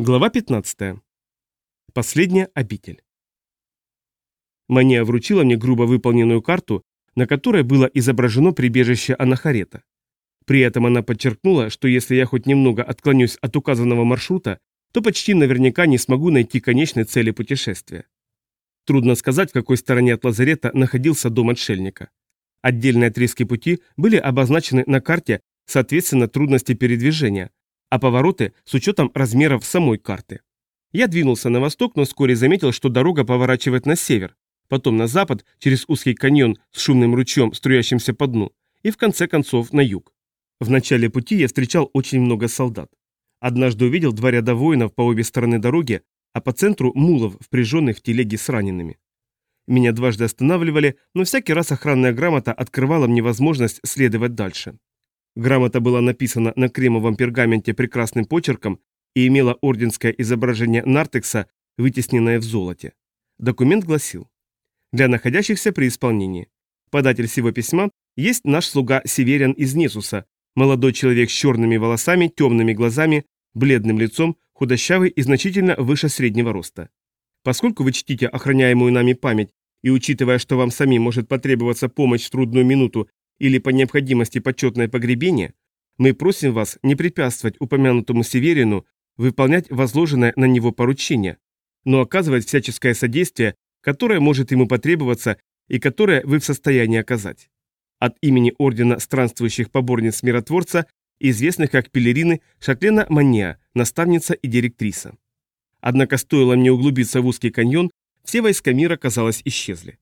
Глава 15. Последняя обитель. Мания вручила мне грубо выполненную карту, на которой было изображено прибежище Анахарета. При этом она подчеркнула, что если я хоть немного отклонюсь от указанного маршрута, то почти наверняка не смогу найти конечной цели путешествия. Трудно сказать, в какой стороне от лазарета находился дом отшельника. Отдельные отрезки пути были обозначены на карте соответственно трудности передвижения, а повороты с учетом размеров самой карты. Я двинулся на восток, но вскоре заметил, что дорога поворачивает на север, потом на запад, через узкий каньон с шумным ручьем, струящимся по дну, и в конце концов на юг. В начале пути я встречал очень много солдат. Однажды увидел два ряда воинов по обе стороны дороги, а по центру мулов, впряженных в телеги с ранеными. Меня дважды останавливали, но всякий раз охранная грамота открывала мне возможность следовать дальше. Грамота была написана на кремовом пергаменте прекрасным почерком и имела орденское изображение нартекса, вытесненное в золоте. Документ гласил «Для находящихся при исполнении. Податель всего письма есть наш слуга Северян из Несуса, молодой человек с черными волосами, темными глазами, бледным лицом, худощавый и значительно выше среднего роста. Поскольку вы чтите охраняемую нами память и учитывая, что вам самим может потребоваться помощь в трудную минуту или по необходимости почетное погребение, мы просим вас не препятствовать упомянутому Северину выполнять возложенное на него поручение, но оказывать всяческое содействие, которое может ему потребоваться и которое вы в состоянии оказать. От имени Ордена Странствующих Поборниц Миротворца, известных как Пелерины Шатлена Мания, наставница и директриса. Однако стоило мне углубиться в узкий каньон, все войска мира, казалось, исчезли.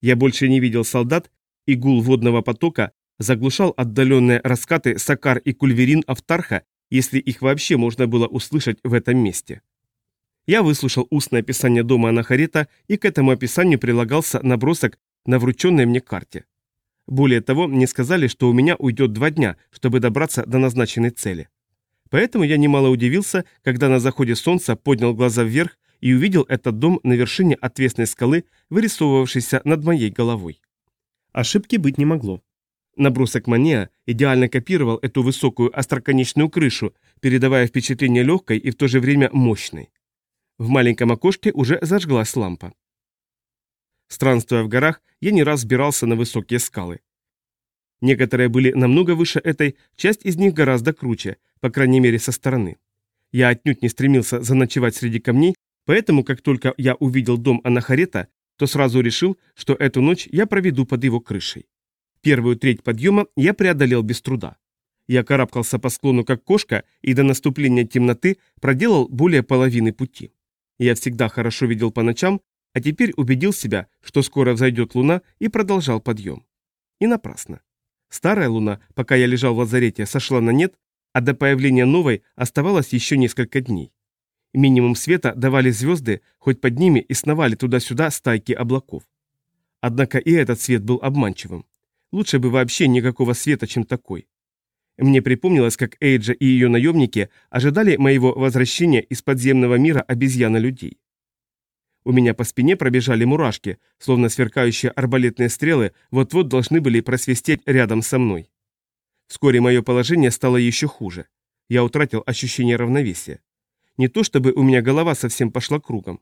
Я больше не видел солдат, и гул водного потока заглушал отдаленные раскаты Сакар и Кульверин Автарха, если их вообще можно было услышать в этом месте. Я выслушал устное описание дома Анахарета, и к этому описанию прилагался набросок на врученной мне карте. Более того, мне сказали, что у меня уйдет два дня, чтобы добраться до назначенной цели. Поэтому я немало удивился, когда на заходе солнца поднял глаза вверх и увидел этот дом на вершине отвесной скалы, вырисовывавшейся над моей головой. Ошибки быть не могло. Набросок Мания идеально копировал эту высокую остроконечную крышу, передавая впечатление легкой и в то же время мощной. В маленьком окошке уже зажглась лампа. Странствуя в горах, я не раз сбирался на высокие скалы. Некоторые были намного выше этой, часть из них гораздо круче, по крайней мере со стороны. Я отнюдь не стремился заночевать среди камней, поэтому, как только я увидел дом Анахарета, то сразу решил, что эту ночь я проведу под его крышей. Первую треть подъема я преодолел без труда. Я карабкался по склону как кошка и до наступления темноты проделал более половины пути. Я всегда хорошо видел по ночам, а теперь убедил себя, что скоро взойдет луна и продолжал подъем. И напрасно. Старая луна, пока я лежал в лазарете, сошла на нет, а до появления новой оставалось еще несколько дней. Минимум света давали звезды, хоть под ними и сновали туда-сюда стайки облаков. Однако и этот свет был обманчивым. Лучше бы вообще никакого света, чем такой. Мне припомнилось, как Эйджа и ее наемники ожидали моего возвращения из подземного мира обезьяна-людей. У меня по спине пробежали мурашки, словно сверкающие арбалетные стрелы вот-вот должны были просвистеть рядом со мной. Вскоре мое положение стало еще хуже. Я утратил ощущение равновесия. Не то чтобы у меня голова совсем пошла кругом.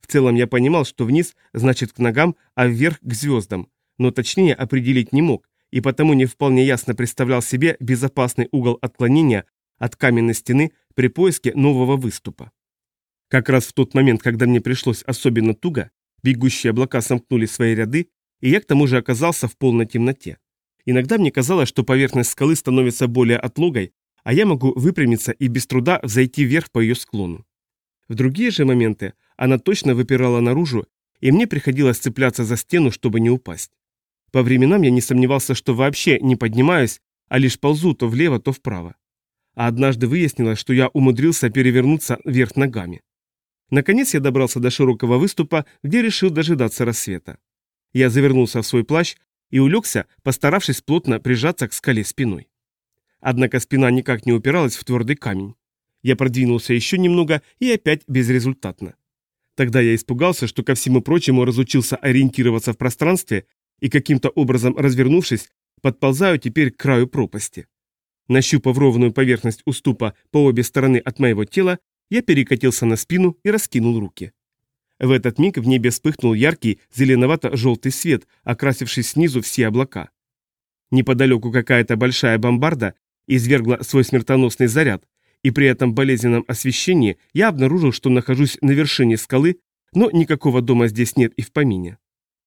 В целом я понимал, что вниз значит к ногам, а вверх к звездам, но точнее определить не мог, и потому не вполне ясно представлял себе безопасный угол отклонения от каменной стены при поиске нового выступа. Как раз в тот момент, когда мне пришлось особенно туго, бегущие облака сомкнули свои ряды, и я к тому же оказался в полной темноте. Иногда мне казалось, что поверхность скалы становится более отлогой, а я могу выпрямиться и без труда взойти вверх по ее склону. В другие же моменты она точно выпирала наружу, и мне приходилось цепляться за стену, чтобы не упасть. По временам я не сомневался, что вообще не поднимаюсь, а лишь ползу то влево, то вправо. А однажды выяснилось, что я умудрился перевернуться вверх ногами. Наконец я добрался до широкого выступа, где решил дожидаться рассвета. Я завернулся в свой плащ и улегся, постаравшись плотно прижаться к скале спиной. Однако спина никак не упиралась в твердый камень. Я продвинулся еще немного и опять безрезультатно. Тогда я испугался, что ко всему прочему разучился ориентироваться в пространстве и каким-то образом развернувшись, подползаю теперь к краю пропасти. Нащупав ровную поверхность уступа по обе стороны от моего тела, Я перекатился на спину и раскинул руки. В этот миг в небе вспыхнул яркий зеленовато-желтый свет, окрасивший снизу все облака. Неподалеку какая-то большая бомбарда извергла свой смертоносный заряд, и при этом болезненном освещении я обнаружил, что нахожусь на вершине скалы, но никакого дома здесь нет и в помине.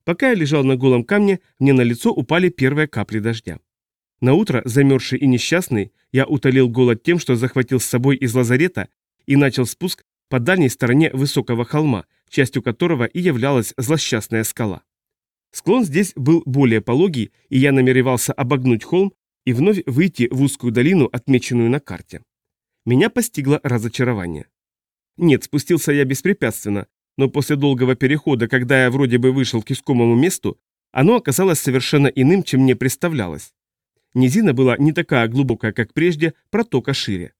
Пока я лежал на голом камне, мне на лицо упали первые капли дождя. На утро, замерзший и несчастный, я утолил голод тем, что захватил с собой из лазарета и начал спуск по дальней стороне высокого холма, частью которого и являлась злосчастная скала. Склон здесь был более пологий, и я намеревался обогнуть холм и вновь выйти в узкую долину, отмеченную на карте. Меня постигло разочарование. Нет, спустился я беспрепятственно, но после долгого перехода, когда я вроде бы вышел к искомому месту, оно оказалось совершенно иным, чем мне представлялось. Низина была не такая глубокая, как прежде, протока шире.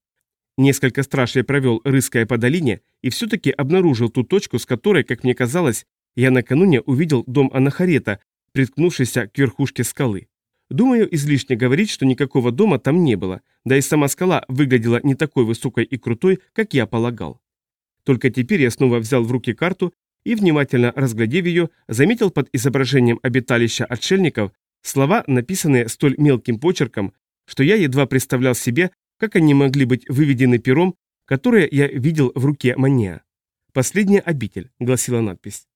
Несколько страж я провел, рыская по долине, и все-таки обнаружил ту точку, с которой, как мне казалось, я накануне увидел дом Анахарета, приткнувшийся к верхушке скалы. Думаю, излишне говорить, что никакого дома там не было, да и сама скала выглядела не такой высокой и крутой, как я полагал. Только теперь я снова взял в руки карту и, внимательно разглядев ее, заметил под изображением обиталища отшельников слова, написанные столь мелким почерком, что я едва представлял себе, как они могли быть выведены пером, которое я видел в руке Мания. «Последняя обитель», — гласила надпись.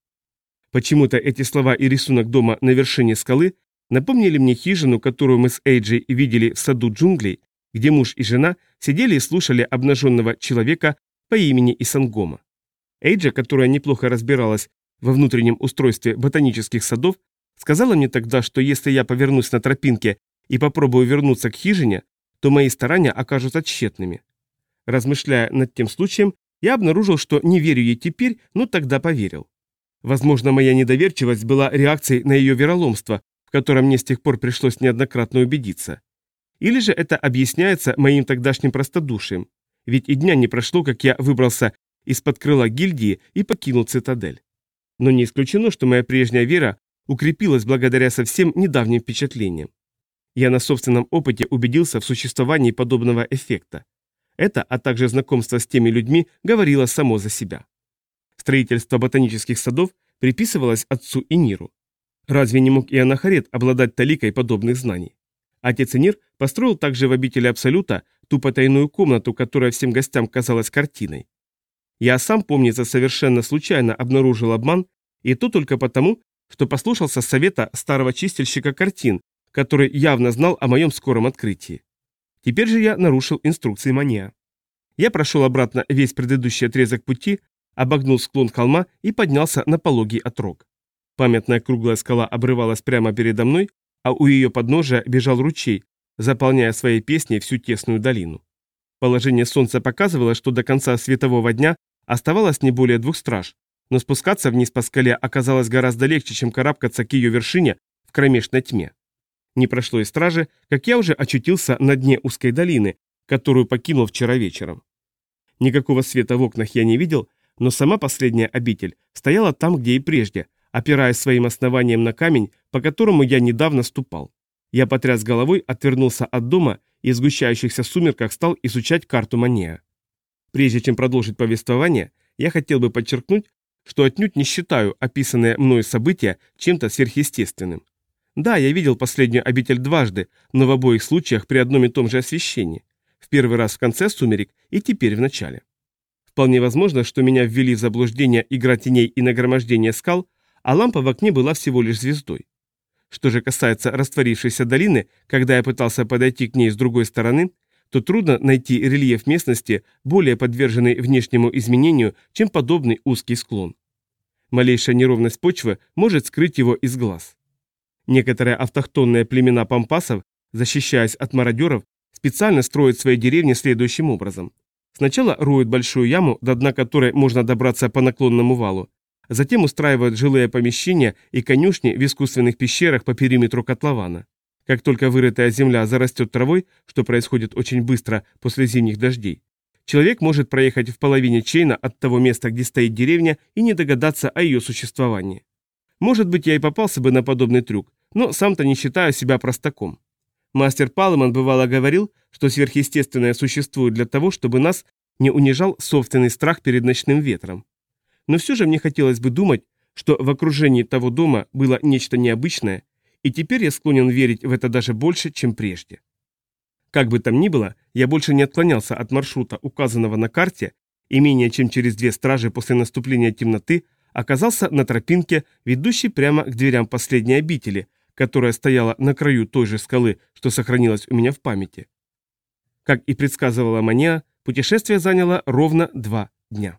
Почему-то эти слова и рисунок дома на вершине скалы напомнили мне хижину, которую мы с Эйджей видели в саду джунглей, где муж и жена сидели и слушали обнаженного человека по имени Исангома. Эйджа, которая неплохо разбиралась во внутреннем устройстве ботанических садов, сказала мне тогда, что если я повернусь на тропинке и попробую вернуться к хижине, то мои старания окажутся тщетными. Размышляя над тем случаем, я обнаружил, что не верю ей теперь, но тогда поверил. Возможно, моя недоверчивость была реакцией на ее вероломство, в котором мне с тех пор пришлось неоднократно убедиться. Или же это объясняется моим тогдашним простодушием, ведь и дня не прошло, как я выбрался из-под крыла гильдии и покинул цитадель. Но не исключено, что моя прежняя вера укрепилась благодаря совсем недавним впечатлениям. Я на собственном опыте убедился в существовании подобного эффекта. Это, а также знакомство с теми людьми, говорило само за себя. Строительство ботанических садов приписывалось отцу Иниру. Разве не мог и Анахарет обладать таликой подобных знаний? Отец Инир построил также в обители Абсолюта ту потайную комнату, которая всем гостям казалась картиной. Я сам, помнится, совершенно случайно обнаружил обман, и то только потому, что послушался совета старого чистильщика картин, который явно знал о моем скором открытии. Теперь же я нарушил инструкции Мания. Я прошел обратно весь предыдущий отрезок пути, обогнул склон холма и поднялся на пологий отрог. Памятная круглая скала обрывалась прямо передо мной, а у ее подножия бежал ручей, заполняя своей песней всю тесную долину. Положение солнца показывало, что до конца светового дня оставалось не более двух страж, но спускаться вниз по скале оказалось гораздо легче, чем карабкаться к ее вершине в кромешной тьме. Не прошло и стражи, как я уже очутился на дне узкой долины, которую покинул вчера вечером. Никакого света в окнах я не видел, но сама последняя обитель стояла там, где и прежде, опираясь своим основанием на камень, по которому я недавно ступал. Я потряс головой, отвернулся от дома и в сгущающихся сумерках стал изучать карту Мания. Прежде чем продолжить повествование, я хотел бы подчеркнуть, что отнюдь не считаю описанные мною события чем-то сверхъестественным. Да, я видел последнюю обитель дважды, но в обоих случаях при одном и том же освещении. В первый раз в конце сумерек и теперь в начале. Вполне возможно, что меня ввели в заблуждение игра теней и нагромождение скал, а лампа в окне была всего лишь звездой. Что же касается растворившейся долины, когда я пытался подойти к ней с другой стороны, то трудно найти рельеф местности, более подверженный внешнему изменению, чем подобный узкий склон. Малейшая неровность почвы может скрыть его из глаз. Некоторые автохтонные племена пампасов, защищаясь от мародеров, специально строят свои деревни следующим образом. Сначала роют большую яму, до дна которой можно добраться по наклонному валу. Затем устраивают жилые помещения и конюшни в искусственных пещерах по периметру котлована. Как только вырытая земля зарастет травой, что происходит очень быстро после зимних дождей, человек может проехать в половине чейна от того места, где стоит деревня, и не догадаться о ее существовании. Может быть, я и попался бы на подобный трюк, но сам-то не считаю себя простаком. Мастер Палман бывало говорил, что сверхъестественное существует для того, чтобы нас не унижал собственный страх перед ночным ветром. Но все же мне хотелось бы думать, что в окружении того дома было нечто необычное, и теперь я склонен верить в это даже больше, чем прежде. Как бы там ни было, я больше не отклонялся от маршрута, указанного на карте, и менее чем через две стражи после наступления темноты оказался на тропинке, ведущей прямо к дверям последней обители, которая стояла на краю той же скалы, что сохранилась у меня в памяти. Как и предсказывала Мания, путешествие заняло ровно два дня.